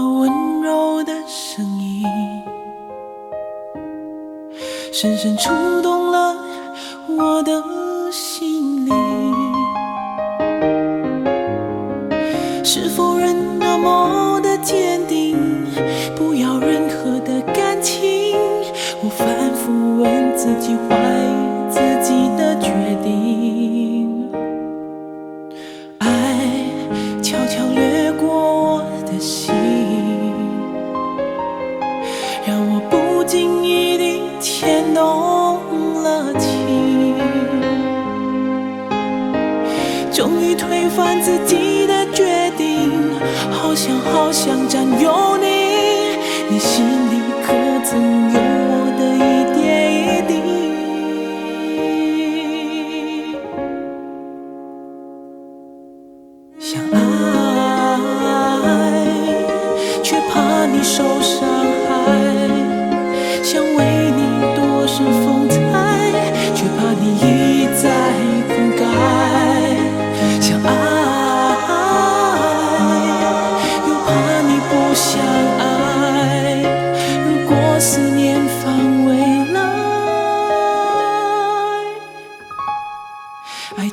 温柔的声音深深触动了我的动了情，终于推翻自己的决定，好想好想占有你，你心。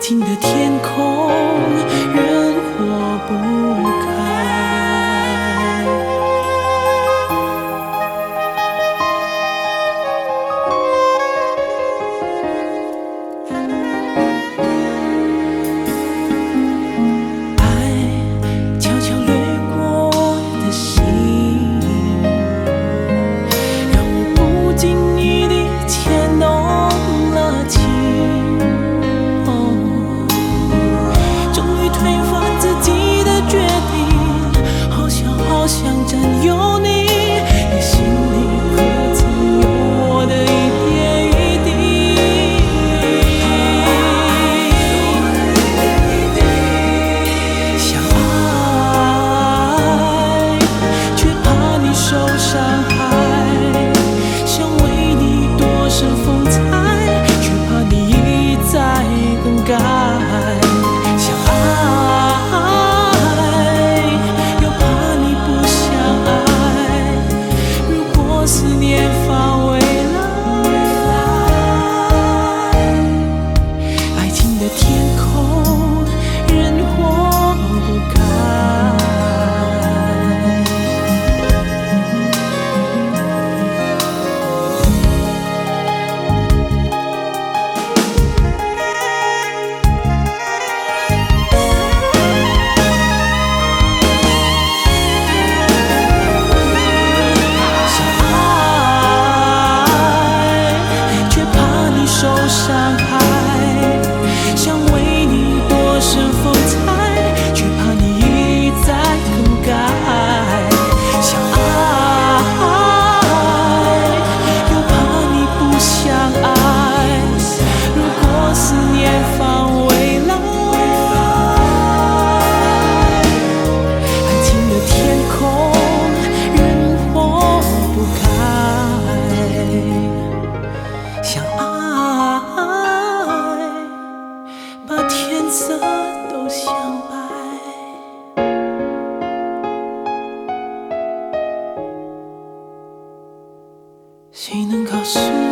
新的天空。色都相白。谁能告诉？